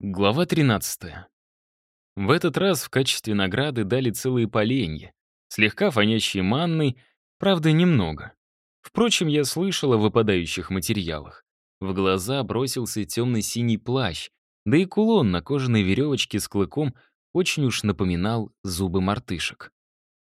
Глава 13. В этот раз в качестве награды дали целые поленья, слегка фонящие манной, правда, немного. Впрочем, я слышал о выпадающих материалах. В глаза бросился темно-синий плащ, да и кулон на кожаной веревочке с клыком очень уж напоминал зубы мартышек.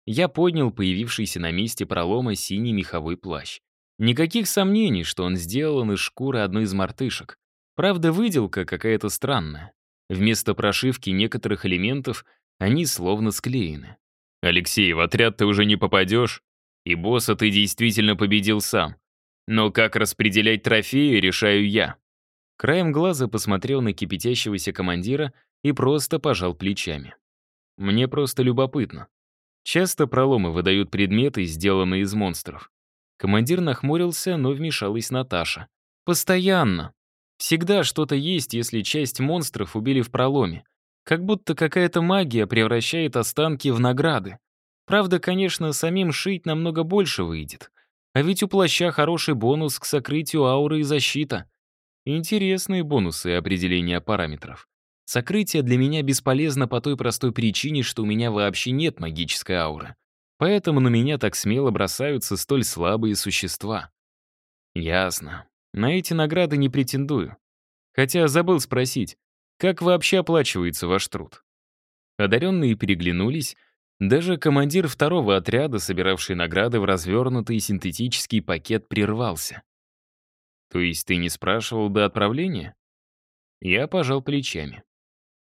Я поднял появившийся на месте пролома синий меховой плащ. Никаких сомнений, что он сделан из шкуры одной из мартышек. Правда, выделка какая-то странная. Вместо прошивки некоторых элементов они словно склеены. «Алексей, в отряд ты уже не попадешь, и босса ты действительно победил сам. Но как распределять трофеи, решаю я». Краем глаза посмотрел на кипятящегося командира и просто пожал плечами. «Мне просто любопытно. Часто проломы выдают предметы, сделанные из монстров». Командир нахмурился, но вмешалась Наташа. «Постоянно. Всегда что-то есть, если часть монстров убили в проломе. Как будто какая-то магия превращает останки в награды. Правда, конечно, самим шить намного больше выйдет. А ведь у плаща хороший бонус к сокрытию ауры и защита. Интересные бонусы и определения параметров. Сокрытие для меня бесполезно по той простой причине, что у меня вообще нет магической ауры. Поэтому на меня так смело бросаются столь слабые существа. Ясно. На эти награды не претендую. Хотя забыл спросить, как вообще оплачивается ваш труд? Одаренные переглянулись, даже командир второго отряда, собиравший награды в развернутый синтетический пакет, прервался. То есть ты не спрашивал до отправления? Я пожал плечами.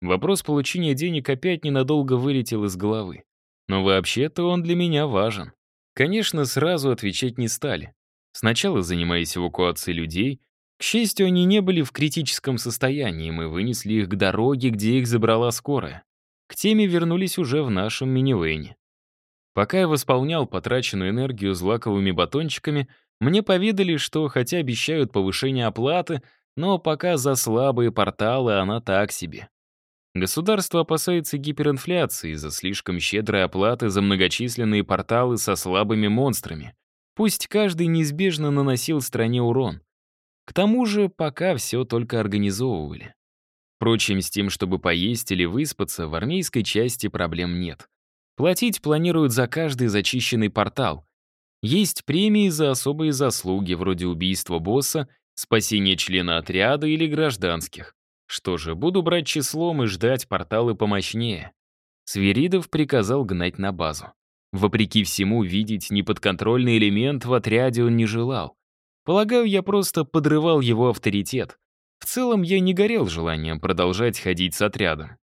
Вопрос получения денег опять ненадолго вылетел из головы. Но вообще-то он для меня важен. Конечно, сразу отвечать не стали. Сначала занимаясь эвакуацией людей, к счастью, они не были в критическом состоянии, мы вынесли их к дороге, где их забрала скорая. К теме вернулись уже в нашем минивэне. Пока я восполнял потраченную энергию злаковыми батончиками, мне поведали, что хотя обещают повышение оплаты, но пока за слабые порталы она так себе. Государство опасается гиперинфляции из-за слишком щедрой оплаты за многочисленные порталы со слабыми монстрами. Пусть каждый неизбежно наносил стране урон. К тому же пока все только организовывали. Впрочем, с тем, чтобы поесть или выспаться, в армейской части проблем нет. Платить планируют за каждый зачищенный портал. Есть премии за особые заслуги, вроде убийства босса, спасения члена отряда или гражданских. Что же, буду брать числом и ждать порталы помощнее. Свиридов приказал гнать на базу. Вопреки всему, видеть неподконтрольный элемент в отряде он не желал. Полагаю, я просто подрывал его авторитет. В целом, я не горел желанием продолжать ходить с отрядом.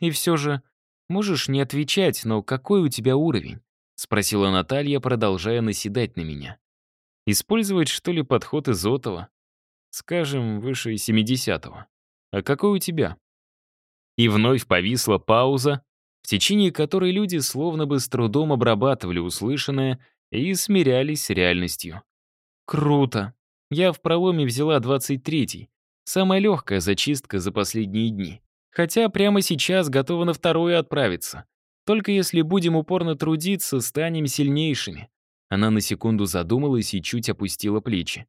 «И все же, можешь не отвечать, но какой у тебя уровень?» — спросила Наталья, продолжая наседать на меня. «Использовать, что ли, подход Изотова? Скажем, выше 70-го. А какой у тебя?» И вновь повисла пауза, в течение которой люди словно бы с трудом обрабатывали услышанное и смирялись с реальностью. «Круто. Я в проломе взяла 23-й. Самая легкая зачистка за последние дни. Хотя прямо сейчас готова на вторую отправиться. Только если будем упорно трудиться, станем сильнейшими». Она на секунду задумалась и чуть опустила плечи.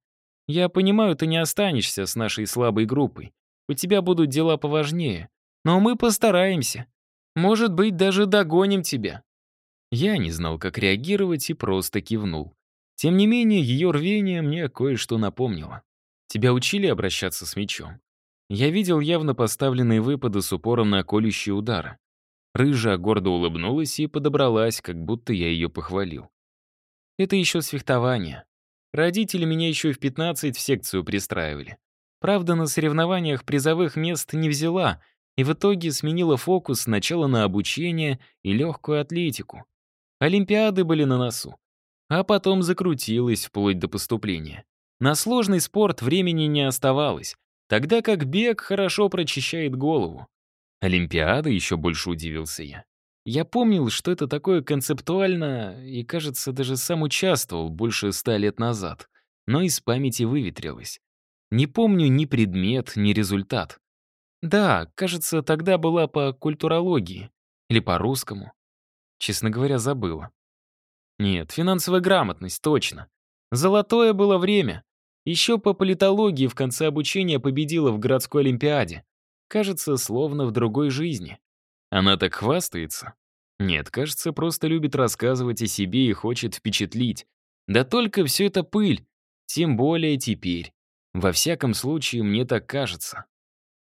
«Я понимаю, ты не останешься с нашей слабой группой. У тебя будут дела поважнее. Но мы постараемся. Может быть, даже догоним тебя». Я не знал, как реагировать, и просто кивнул. Тем не менее, ее рвение мне кое-что напомнило. Тебя учили обращаться с мечом? Я видел явно поставленные выпады с упором на колющие удары. Рыжая гордо улыбнулась и подобралась, как будто я ее похвалил. Это еще с фехтования. Родители меня еще в 15 в секцию пристраивали. Правда, на соревнованиях призовых мест не взяла — и в итоге сменила фокус сначала на обучение и легкую атлетику. Олимпиады были на носу. А потом закрутилась вплоть до поступления. На сложный спорт времени не оставалось, тогда как бег хорошо прочищает голову. Олимпиада еще больше удивился я. Я помнил, что это такое концептуально, и, кажется, даже сам участвовал больше ста лет назад, но из памяти выветрилось. Не помню ни предмет, ни результат. Да, кажется, тогда была по культурологии. Или по-русскому. Честно говоря, забыла. Нет, финансовая грамотность, точно. Золотое было время. Еще по политологии в конце обучения победила в городской олимпиаде. Кажется, словно в другой жизни. Она так хвастается? Нет, кажется, просто любит рассказывать о себе и хочет впечатлить. Да только все это пыль, тем более теперь. Во всяком случае, мне так кажется.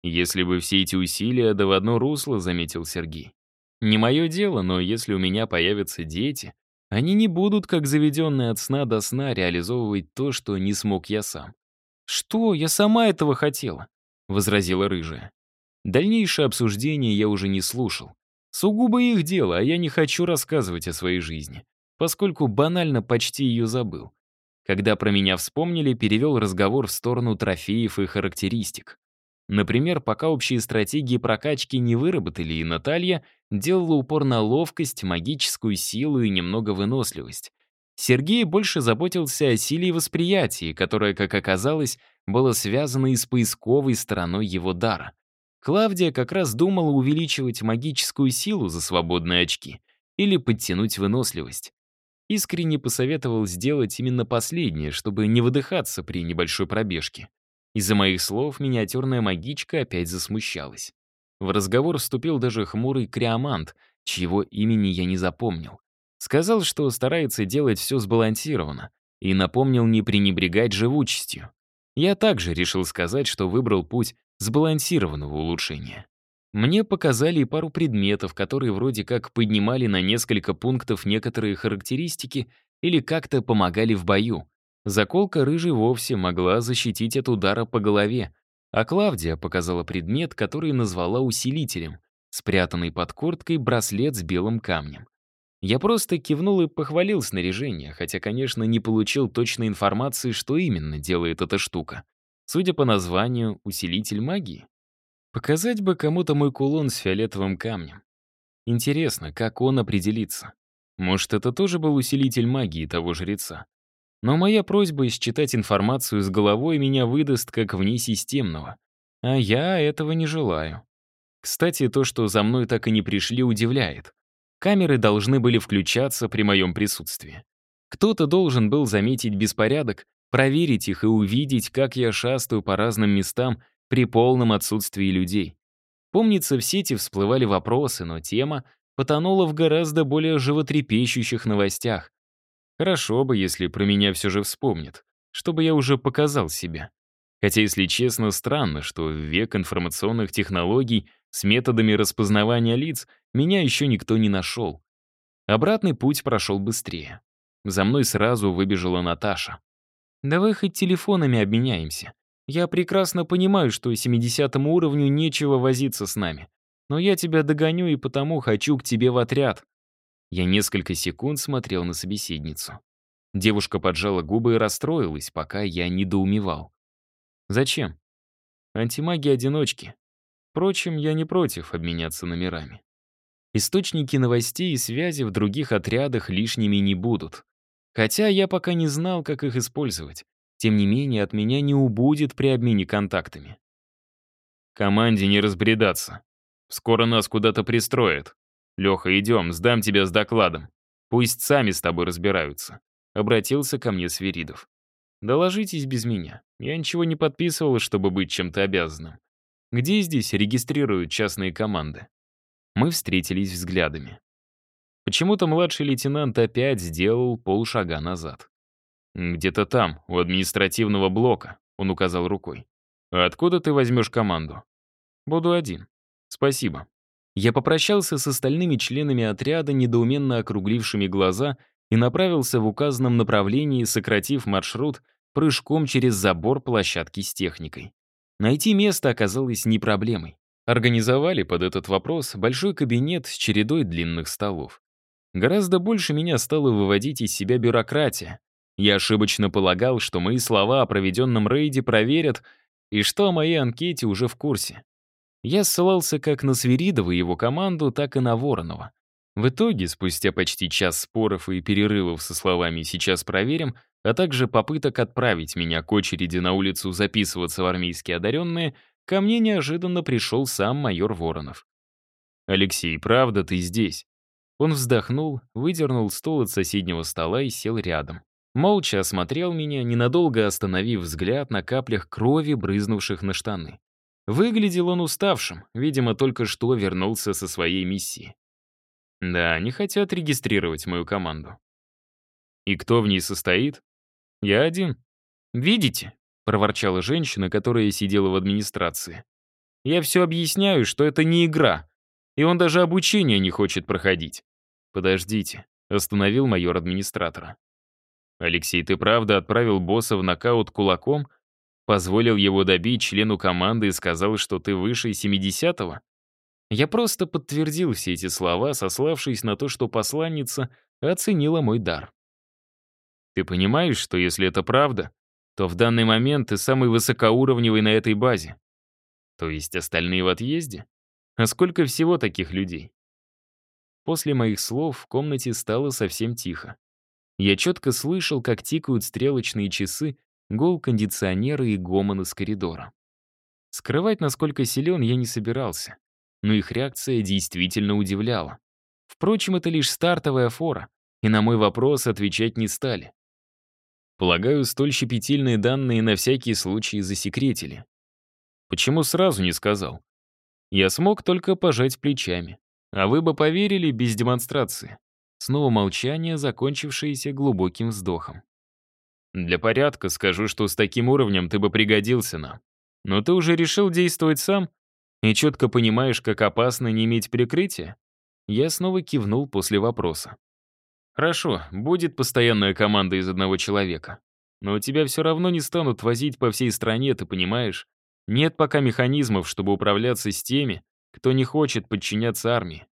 Если бы все эти усилия да в одно русло, заметил Сергей. Не мое дело, но если у меня появятся дети, они не будут, как заведенные от сна до сна, реализовывать то, что не смог я сам. «Что? Я сама этого хотела», — возразила рыжая. Дальнейшее обсуждение я уже не слушал. Сугубо их дело, а я не хочу рассказывать о своей жизни, поскольку банально почти ее забыл. Когда про меня вспомнили, перевел разговор в сторону трофеев и характеристик. Например, пока общие стратегии прокачки не выработали, и Наталья делала упор на ловкость, магическую силу и немного выносливость. Сергей больше заботился о силе и восприятии, которое, как оказалось, было связано и с поисковой стороной его дара. Клавдия как раз думала увеличивать магическую силу за свободные очки или подтянуть выносливость. Искренне посоветовал сделать именно последнее, чтобы не выдыхаться при небольшой пробежке. Из-за моих слов миниатюрная магичка опять засмущалась. В разговор вступил даже хмурый криомант, чьего имени я не запомнил. Сказал, что старается делать все сбалансированно, и напомнил не пренебрегать живучестью. Я также решил сказать, что выбрал путь сбалансированного улучшения. Мне показали пару предметов, которые вроде как поднимали на несколько пунктов некоторые характеристики или как-то помогали в бою. Заколка рыжей вовсе могла защитить от удара по голове, а Клавдия показала предмет, который назвала усилителем, спрятанный под курткой браслет с белым камнем. Я просто кивнул и похвалил снаряжение, хотя, конечно, не получил точной информации, что именно делает эта штука. Судя по названию, усилитель магии. Показать бы кому-то мой кулон с фиолетовым камнем. Интересно, как он определится. Может, это тоже был усилитель магии того жреца? Но моя просьба считать информацию с головой меня выдаст как внесистемного. А я этого не желаю. Кстати, то, что за мной так и не пришли, удивляет. Камеры должны были включаться при моем присутствии. Кто-то должен был заметить беспорядок, проверить их и увидеть, как я шастаю по разным местам при полном отсутствии людей. Помнится, в сети всплывали вопросы, но тема потонула в гораздо более животрепещущих новостях, Хорошо бы, если про меня все же вспомнят, чтобы я уже показал себя. Хотя, если честно, странно, что в век информационных технологий с методами распознавания лиц меня еще никто не нашел. Обратный путь прошел быстрее. За мной сразу выбежала Наташа. «Давай хоть телефонами обменяемся. Я прекрасно понимаю, что 70 уровню нечего возиться с нами. Но я тебя догоню и потому хочу к тебе в отряд. Я несколько секунд смотрел на собеседницу. Девушка поджала губы и расстроилась, пока я недоумевал. «Зачем?» «Антимаги-одиночки. Впрочем, я не против обменяться номерами. Источники новостей и связи в других отрядах лишними не будут. Хотя я пока не знал, как их использовать. Тем не менее, от меня не убудет при обмене контактами. Команде не разбредаться. Скоро нас куда-то пристроят. «Леха, идем, сдам тебя с докладом. Пусть сами с тобой разбираются», — обратился ко мне Сверидов. «Доложитесь без меня. Я ничего не подписывал, чтобы быть чем-то обязанным. Где здесь регистрируют частные команды?» Мы встретились взглядами. Почему-то младший лейтенант опять сделал полшага назад. «Где-то там, у административного блока», — он указал рукой. «А откуда ты возьмешь команду?» «Буду один. Спасибо». Я попрощался с остальными членами отряда, недоуменно округлившими глаза, и направился в указанном направлении, сократив маршрут прыжком через забор площадки с техникой. Найти место оказалось не проблемой. Организовали под этот вопрос большой кабинет с чередой длинных столов. Гораздо больше меня стало выводить из себя бюрократия. Я ошибочно полагал, что мои слова о проведенном рейде проверят, и что о моей анкете уже в курсе. Я ссылался как на Свиридова и его команду, так и на Воронова. В итоге, спустя почти час споров и перерывов со словами «сейчас проверим», а также попыток отправить меня к очереди на улицу записываться в армейские одаренные, ко мне неожиданно пришел сам майор Воронов. «Алексей, правда ты здесь?» Он вздохнул, выдернул стул от соседнего стола и сел рядом. Молча осмотрел меня, ненадолго остановив взгляд на каплях крови, брызнувших на штаны. Выглядел он уставшим, видимо, только что вернулся со своей миссии. Да, не хотят регистрировать мою команду. И кто в ней состоит? Я один. Видите? проворчала женщина, которая сидела в администрации. Я все объясняю, что это не игра, и он даже обучение не хочет проходить. Подождите, остановил майор администратора. Алексей, ты правда отправил босса в нокаут кулаком? Позволил его добить члену команды и сказал, что ты выше 70-го? Я просто подтвердил все эти слова, сославшись на то, что посланница оценила мой дар. Ты понимаешь, что если это правда, то в данный момент ты самый высокоуровневый на этой базе. То есть остальные в отъезде? А сколько всего таких людей? После моих слов в комнате стало совсем тихо. Я четко слышал, как тикают стрелочные часы, гул кондиционера и гомон из коридора. Скрывать, насколько силен, я не собирался, но их реакция действительно удивляла. Впрочем, это лишь стартовая фора, и на мой вопрос отвечать не стали. Полагаю, столь щепетильные данные на всякий случай засекретили. Почему сразу не сказал? Я смог только пожать плечами. А вы бы поверили без демонстрации. Снова молчание, закончившееся глубоким вздохом. Для порядка скажу, что с таким уровнем ты бы пригодился нам. Но ты уже решил действовать сам и четко понимаешь, как опасно не иметь прикрытия? Я снова кивнул после вопроса. Хорошо, будет постоянная команда из одного человека. Но тебя все равно не станут возить по всей стране, ты понимаешь? Нет пока механизмов, чтобы управляться с теми, кто не хочет подчиняться армии.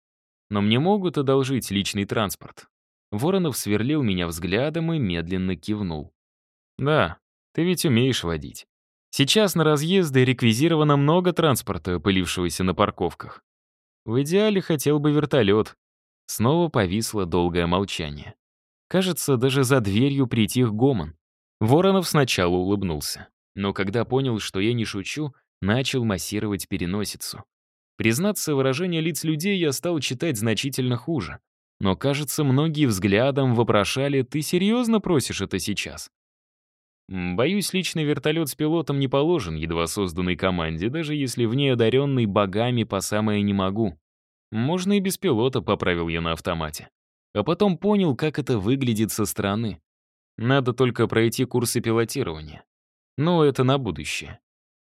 Но мне могут одолжить личный транспорт. Воронов сверлил меня взглядом и медленно кивнул. Да, ты ведь умеешь водить. Сейчас на разъезды реквизировано много транспорта, пылившегося на парковках. В идеале хотел бы вертолет. Снова повисло долгое молчание. Кажется, даже за дверью притих гомон. Воронов сначала улыбнулся, но когда понял, что я не шучу, начал массировать переносицу. Признаться, выражение лиц людей я стал читать значительно хуже. Но, кажется, многие взглядом вопрошали, «Ты серьезно просишь это сейчас?» Боюсь, личный вертолет с пилотом не положен едва созданной команде, даже если в ней одаренный богами по самое не могу. Можно и без пилота, поправил я на автомате. А потом понял, как это выглядит со стороны. Надо только пройти курсы пилотирования. Но это на будущее.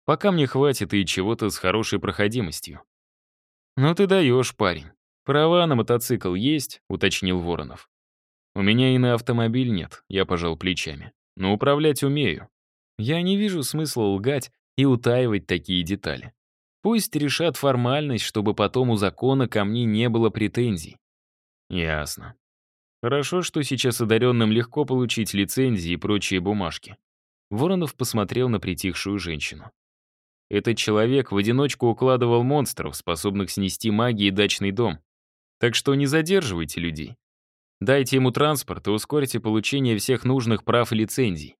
Пока мне хватит и чего-то с хорошей проходимостью. «Ну ты даешь, парень. Права на мотоцикл есть?» — уточнил Воронов. «У меня и на автомобиль нет», — я пожал плечами. «Но управлять умею. Я не вижу смысла лгать и утаивать такие детали. Пусть решат формальность, чтобы потом у закона ко мне не было претензий». «Ясно. Хорошо, что сейчас одаренным легко получить лицензии и прочие бумажки». Воронов посмотрел на притихшую женщину. Этот человек в одиночку укладывал монстров, способных снести магией дачный дом. Так что не задерживайте людей. Дайте ему транспорт и ускорьте получение всех нужных прав и лицензий.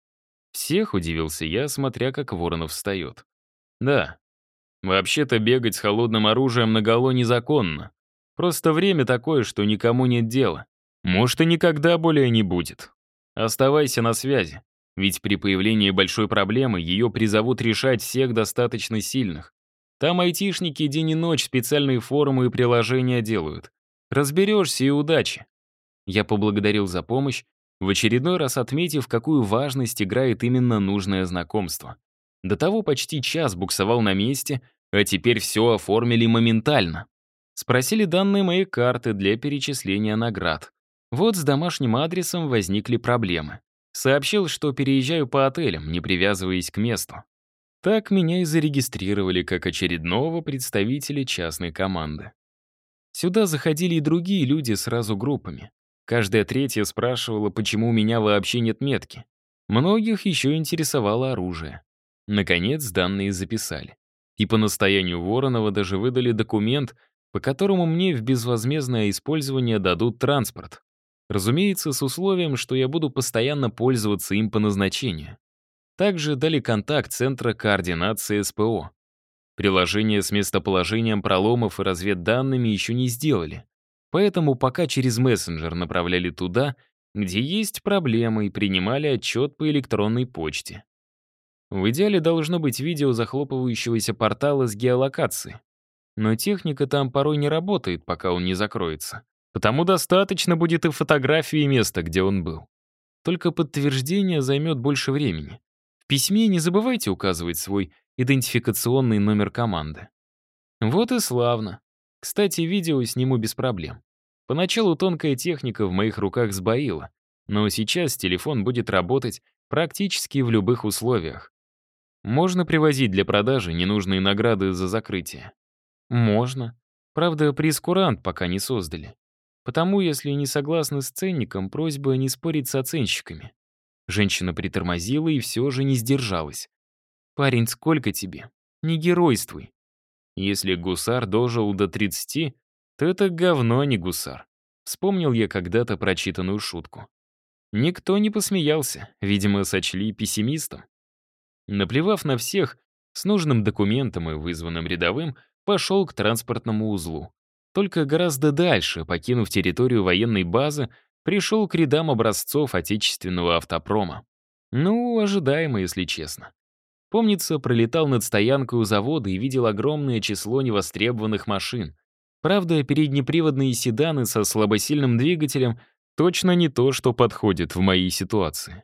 Всех, удивился я, смотря как Воронов встает. Да. Вообще-то бегать с холодным оружием наголо незаконно. Просто время такое, что никому нет дела. Может, и никогда более не будет. Оставайся на связи. Ведь при появлении большой проблемы ее призовут решать всех достаточно сильных. Там айтишники день и ночь специальные форумы и приложения делают. Разберешься и удачи. Я поблагодарил за помощь, в очередной раз отметив, какую важность играет именно нужное знакомство. До того почти час буксовал на месте, а теперь все оформили моментально. Спросили данные моей карты для перечисления наград. Вот с домашним адресом возникли проблемы. Сообщил, что переезжаю по отелям, не привязываясь к месту. Так меня и зарегистрировали как очередного представителя частной команды. Сюда заходили и другие люди сразу группами. Каждая третья спрашивала, почему у меня вообще нет метки. Многих еще интересовало оружие. Наконец, данные записали. И по настоянию Воронова даже выдали документ, по которому мне в безвозмездное использование дадут транспорт. Разумеется, с условием, что я буду постоянно пользоваться им по назначению. Также дали контакт Центра координации СПО. Приложение с местоположением проломов и разведданными еще не сделали. Поэтому пока через мессенджер направляли туда, где есть проблемы, и принимали отчет по электронной почте. В идеале должно быть видео захлопывающегося портала с геолокацией. Но техника там порой не работает, пока он не закроется. Потому достаточно будет и фотографии места, где он был. Только подтверждение займет больше времени. В письме не забывайте указывать свой идентификационный номер команды. Вот и славно. Кстати, видео сниму без проблем. Поначалу тонкая техника в моих руках сбоила, но сейчас телефон будет работать практически в любых условиях. Можно привозить для продажи ненужные награды за закрытие? Можно. Правда, прескурант пока не создали. Потому, если не согласны с ценником, просьба не спорить с оценщиками. Женщина притормозила и все же не сдержалась. «Парень, сколько тебе? Не геройствуй. Если гусар дожил до 30, то это говно, а не гусар. Вспомнил я когда-то прочитанную шутку. Никто не посмеялся, видимо, сочли пессимистом. Наплевав на всех, с нужным документом и вызванным рядовым, пошел к транспортному узлу. Только гораздо дальше, покинув территорию военной базы, пришел к рядам образцов отечественного автопрома. Ну, ожидаемо, если честно. Помнится, пролетал над стоянкой у завода и видел огромное число невостребованных машин. Правда, переднеприводные седаны со слабосильным двигателем точно не то, что подходит в моей ситуации.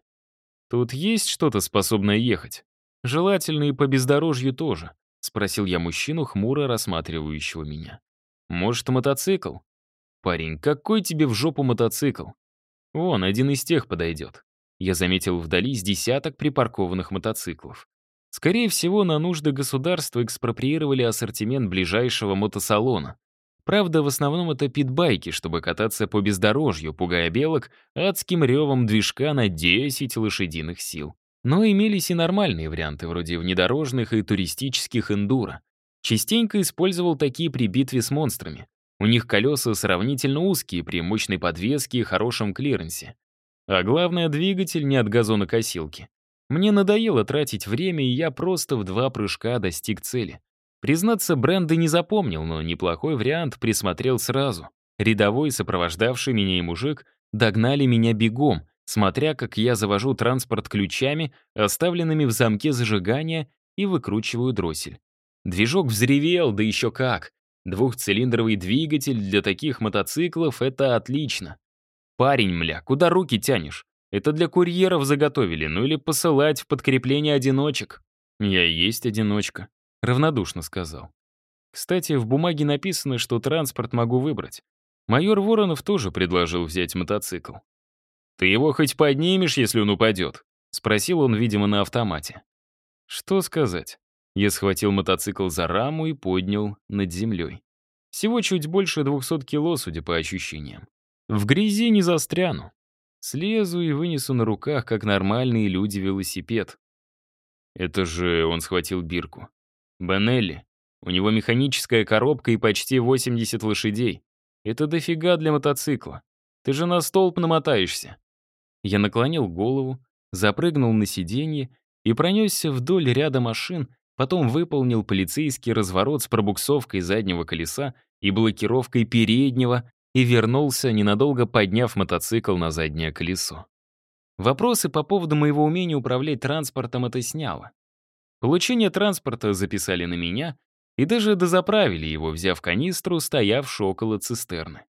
Тут есть что-то способное ехать? Желательно и по бездорожью тоже, спросил я мужчину, хмуро рассматривающего меня. Может, мотоцикл? Парень, какой тебе в жопу мотоцикл? Вон, один из тех подойдет. Я заметил вдали с десяток припаркованных мотоциклов. Скорее всего, на нужды государства экспроприировали ассортимент ближайшего мотосалона. Правда, в основном это питбайки, чтобы кататься по бездорожью, пугая белок адским ревом движка на 10 лошадиных сил. Но имелись и нормальные варианты, вроде внедорожных и туристических эндуро. Частенько использовал такие при битве с монстрами. У них колеса сравнительно узкие при мощной подвеске и хорошем клиренсе. А главное, двигатель не от газонокосилки. Мне надоело тратить время, и я просто в два прыжка достиг цели. Признаться, бренды не запомнил, но неплохой вариант присмотрел сразу. Рядовой, сопровождавший меня и мужик, догнали меня бегом, смотря как я завожу транспорт ключами, оставленными в замке зажигания, и выкручиваю дроссель. Движок взревел, да еще как. Двухцилиндровый двигатель для таких мотоциклов — это отлично. Парень, мля, куда руки тянешь? Это для курьеров заготовили, ну или посылать в подкрепление одиночек. Я и есть одиночка, равнодушно сказал. Кстати, в бумаге написано, что транспорт могу выбрать. Майор Воронов тоже предложил взять мотоцикл. «Ты его хоть поднимешь, если он упадет?» — спросил он, видимо, на автомате. Что сказать? Я схватил мотоцикл за раму и поднял над землей. Всего чуть больше 200 кило, судя по ощущениям. В грязи не застряну. Слезу и вынесу на руках, как нормальные люди, велосипед. Это же он схватил бирку. Бенелли. У него механическая коробка и почти 80 лошадей. Это дофига для мотоцикла. Ты же на столб намотаешься. Я наклонил голову, запрыгнул на сиденье и пронесся вдоль ряда машин, потом выполнил полицейский разворот с пробуксовкой заднего колеса и блокировкой переднего и вернулся, ненадолго подняв мотоцикл на заднее колесо. Вопросы по поводу моего умения управлять транспортом это сняло. Получение транспорта записали на меня и даже дозаправили его, взяв канистру, стоявшую около цистерны.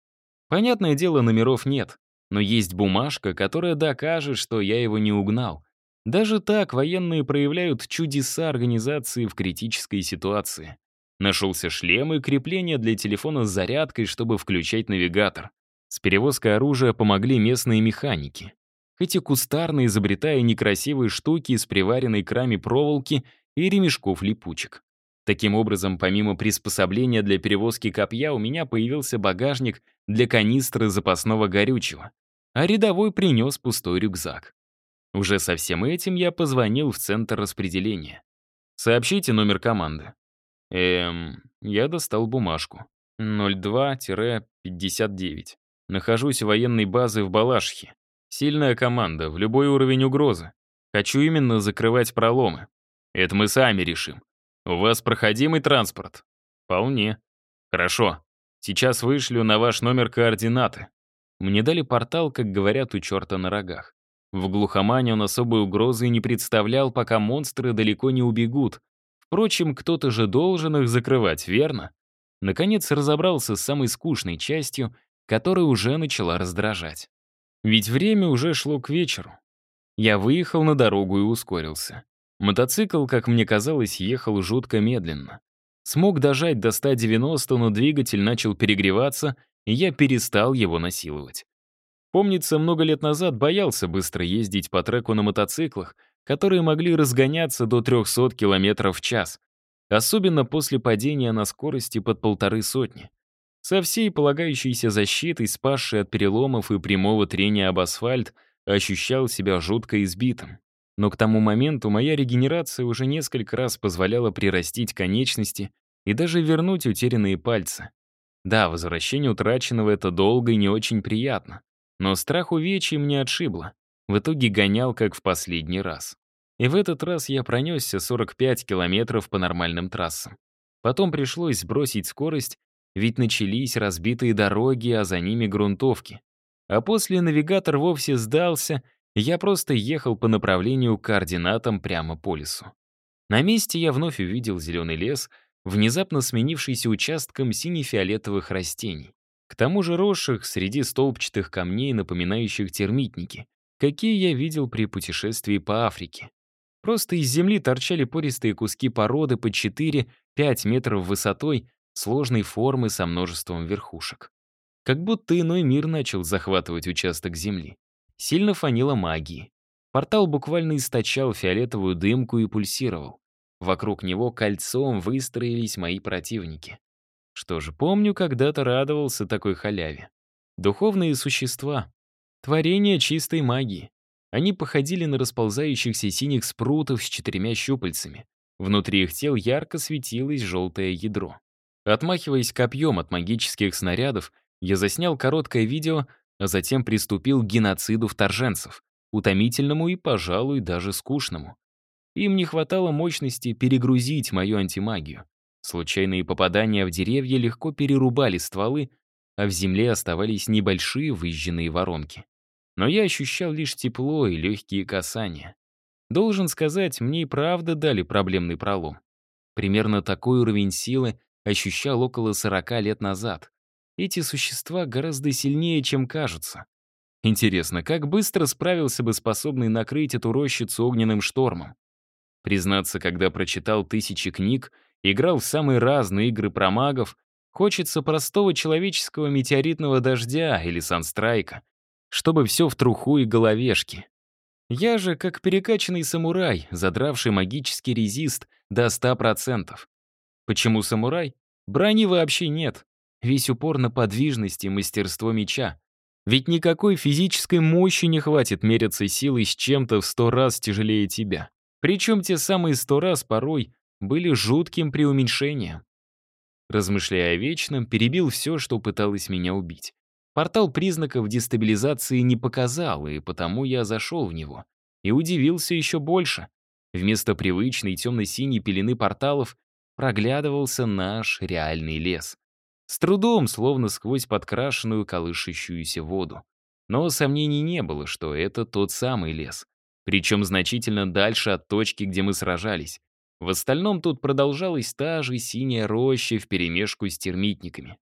Понятное дело, номеров нет, но есть бумажка, которая докажет, что я его не угнал. Даже так военные проявляют чудеса организации в критической ситуации. Нашелся шлем и крепление для телефона с зарядкой, чтобы включать навигатор. С перевозкой оружия помогли местные механики. Хоть и кустарно изобретая некрасивые штуки из приваренной к раме проволоки и ремешков липучек. Таким образом, помимо приспособления для перевозки копья, у меня появился багажник для канистры запасного горючего, а рядовой принес пустой рюкзак. Уже со всем этим я позвонил в центр распределения. «Сообщите номер команды». Эм, я достал бумажку. 02-59. Нахожусь в военной базе в Балашихе. Сильная команда, в любой уровень угрозы. Хочу именно закрывать проломы. Это мы сами решим. У вас проходимый транспорт? Вполне. Хорошо. Сейчас вышлю на ваш номер координаты. Мне дали портал, как говорят, у черта на рогах. В глухомане он особой угрозы не представлял, пока монстры далеко не убегут. Впрочем, кто-то же должен их закрывать, верно? Наконец разобрался с самой скучной частью, которая уже начала раздражать. Ведь время уже шло к вечеру. Я выехал на дорогу и ускорился. Мотоцикл, как мне казалось, ехал жутко медленно. Смог дожать до 190, но двигатель начал перегреваться, и я перестал его насиловать. Помнится, много лет назад боялся быстро ездить по треку на мотоциклах, которые могли разгоняться до 300 км в час, особенно после падения на скорости под полторы сотни. Со всей полагающейся защитой, спасшей от переломов и прямого трения об асфальт, ощущал себя жутко избитым. Но к тому моменту моя регенерация уже несколько раз позволяла прирастить конечности и даже вернуть утерянные пальцы. Да, возвращение утраченного — это долго и не очень приятно. Но страх увечий мне отшибло. В итоге гонял, как в последний раз. И в этот раз я пронесся 45 километров по нормальным трассам. Потом пришлось сбросить скорость, ведь начались разбитые дороги, а за ними грунтовки. А после навигатор вовсе сдался, я просто ехал по направлению к координатам прямо по лесу. На месте я вновь увидел зеленый лес, внезапно сменившийся участком сине-фиолетовых растений. К тому же росших среди столбчатых камней, напоминающих термитники, какие я видел при путешествии по Африке. Просто из земли торчали пористые куски породы по 4-5 метров высотой, сложной формы со множеством верхушек. Как будто иной мир начал захватывать участок земли. Сильно фанило магии. Портал буквально источал фиолетовую дымку и пульсировал. Вокруг него кольцом выстроились мои противники. Что же, помню, когда-то радовался такой халяве. Духовные существа. Творение чистой магии. Они походили на расползающихся синих спрутов с четырьмя щупальцами. Внутри их тел ярко светилось желтое ядро. Отмахиваясь копьем от магических снарядов, я заснял короткое видео, а затем приступил к геноциду вторженцев, утомительному и, пожалуй, даже скучному. Им не хватало мощности перегрузить мою антимагию. Случайные попадания в деревья легко перерубали стволы, а в земле оставались небольшие выжженные воронки. Но я ощущал лишь тепло и легкие касания. Должен сказать, мне и правда дали проблемный пролом. Примерно такой уровень силы ощущал около 40 лет назад. Эти существа гораздо сильнее, чем кажутся. Интересно, как быстро справился бы способный накрыть эту рощицу огненным штормом? Признаться, когда прочитал тысячи книг, играл в самые разные игры про магов, хочется простого человеческого метеоритного дождя или санстрайка, чтобы все в труху и головешки. Я же как перекачанный самурай, задравший магический резист до 100%. Почему самурай? Брони вообще нет. Весь упор на подвижность и мастерство меча. Ведь никакой физической мощи не хватит мериться силой с чем-то в сто раз тяжелее тебя. Причем те самые сто раз порой были жутким преуменьшением. Размышляя о вечном, перебил все, что пыталось меня убить. Портал признаков дестабилизации не показал, и потому я зашел в него. И удивился еще больше. Вместо привычной темно-синей пелены порталов проглядывался наш реальный лес. С трудом, словно сквозь подкрашенную колышащуюся воду. Но сомнений не было, что это тот самый лес. Причем значительно дальше от точки, где мы сражались. В остальном тут продолжалась та же синяя роща вперемешку с термитниками.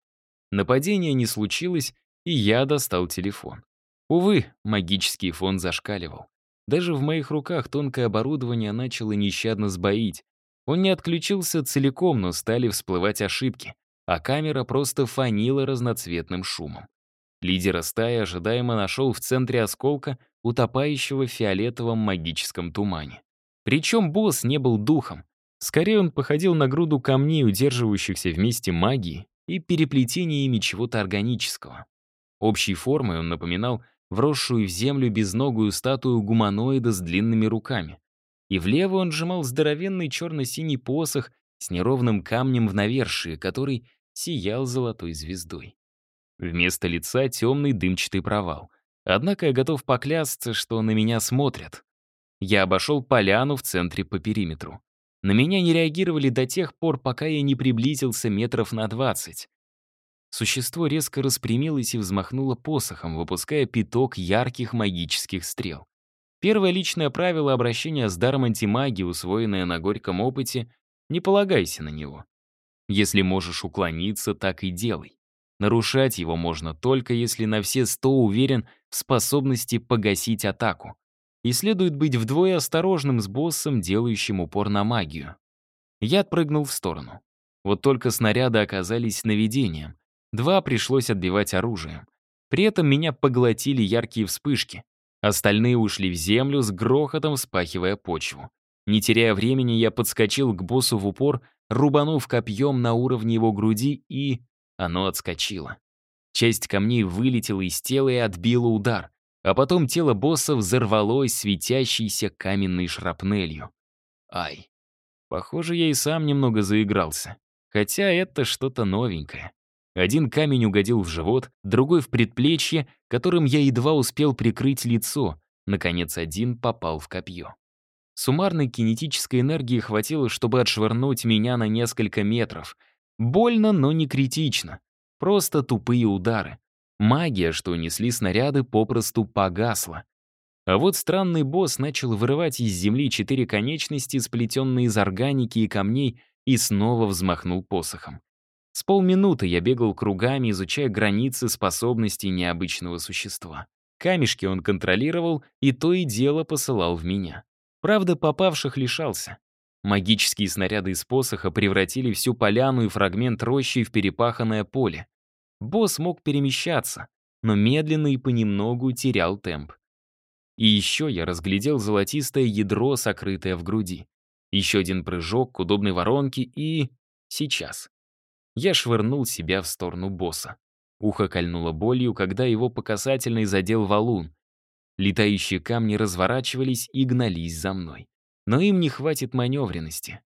Нападения не случилось, и я достал телефон. Увы, магический фон зашкаливал. Даже в моих руках тонкое оборудование начало нещадно сбоить. Он не отключился целиком, но стали всплывать ошибки, а камера просто фанила разноцветным шумом. Лидера стаи ожидаемо нашел в центре осколка, утопающего в фиолетовом магическом тумане. Причем босс не был духом. Скорее он походил на груду камней, удерживающихся вместе магии и переплетениями чего-то органического. Общей формой он напоминал вросшую в землю безногую статую гуманоида с длинными руками. И влево он сжимал здоровенный черно-синий посох с неровным камнем в навершии, который сиял золотой звездой. Вместо лица темный дымчатый провал. Однако я готов поклясться, что на меня смотрят. Я обошел поляну в центре по периметру. На меня не реагировали до тех пор, пока я не приблизился метров на двадцать. Существо резко распрямилось и взмахнуло посохом, выпуская пяток ярких магических стрел. Первое личное правило обращения с даром антимагии, усвоенное на горьком опыте — не полагайся на него. Если можешь уклониться, так и делай. Нарушать его можно только, если на все сто уверен в способности погасить атаку. И следует быть вдвое осторожным с боссом, делающим упор на магию. Я отпрыгнул в сторону. Вот только снаряды оказались наведением. Два пришлось отбивать оружием. При этом меня поглотили яркие вспышки. Остальные ушли в землю с грохотом, вспахивая почву. Не теряя времени, я подскочил к боссу в упор, рубанув копьем на уровне его груди, и оно отскочило. Часть камней вылетела из тела и отбила удар, а потом тело босса взорвалось светящейся каменной шрапнелью. Ай. Похоже, я и сам немного заигрался. Хотя это что-то новенькое. Один камень угодил в живот, другой — в предплечье, которым я едва успел прикрыть лицо. Наконец, один попал в копье. Суммарной кинетической энергии хватило, чтобы отшвырнуть меня на несколько метров. Больно, но не критично. Просто тупые удары. Магия, что несли снаряды, попросту погасла. А вот странный босс начал вырывать из земли четыре конечности, сплетенные из органики и камней, и снова взмахнул посохом. С полминуты я бегал кругами, изучая границы способностей необычного существа. Камешки он контролировал и то и дело посылал в меня. Правда, попавших лишался. Магические снаряды из посоха превратили всю поляну и фрагмент рощи в перепаханное поле. Босс мог перемещаться, но медленно и понемногу терял темп. И еще я разглядел золотистое ядро, сокрытое в груди. Еще один прыжок к удобной воронке и... Сейчас. Я швырнул себя в сторону босса. Ухо кольнуло болью, когда его по касательной задел валун. Летающие камни разворачивались и гнались за мной. Но им не хватит маневренности.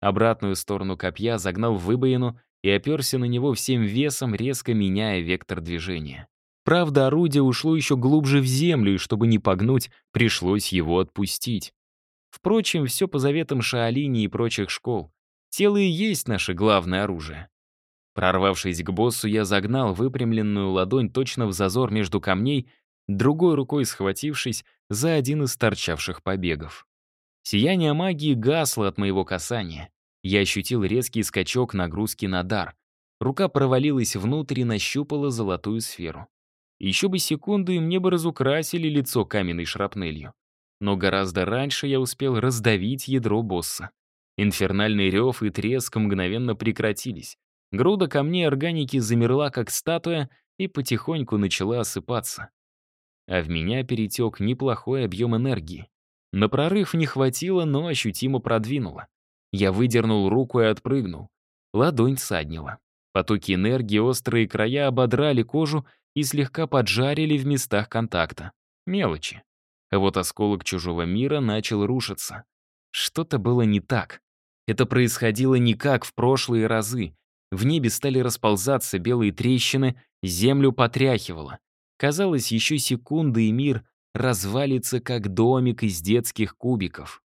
Обратную сторону копья загнал в выбоину и оперся на него всем весом, резко меняя вектор движения. Правда, орудие ушло еще глубже в землю, и чтобы не погнуть, пришлось его отпустить. Впрочем, все по заветам Шаолини и прочих школ. Тело и есть наше главное оружие. Прорвавшись к боссу, я загнал выпрямленную ладонь точно в зазор между камней, другой рукой схватившись за один из торчавших побегов. Сияние магии гасло от моего касания. Я ощутил резкий скачок нагрузки на дар. Рука провалилась внутрь и нащупала золотую сферу. Еще бы секунду, и мне бы разукрасили лицо каменной шрапнелью. Но гораздо раньше я успел раздавить ядро босса. Инфернальный рев и треск мгновенно прекратились. Груда камней органики замерла, как статуя, и потихоньку начала осыпаться. А в меня перетек неплохой объем энергии. На прорыв не хватило, но ощутимо продвинуло. Я выдернул руку и отпрыгнул. Ладонь саднила. Потоки энергии, острые края ободрали кожу и слегка поджарили в местах контакта. Мелочи. А вот осколок чужого мира начал рушиться. Что-то было не так. Это происходило не как в прошлые разы. В небе стали расползаться белые трещины, землю потряхивало. Казалось, еще секунды, и мир развалится, как домик из детских кубиков.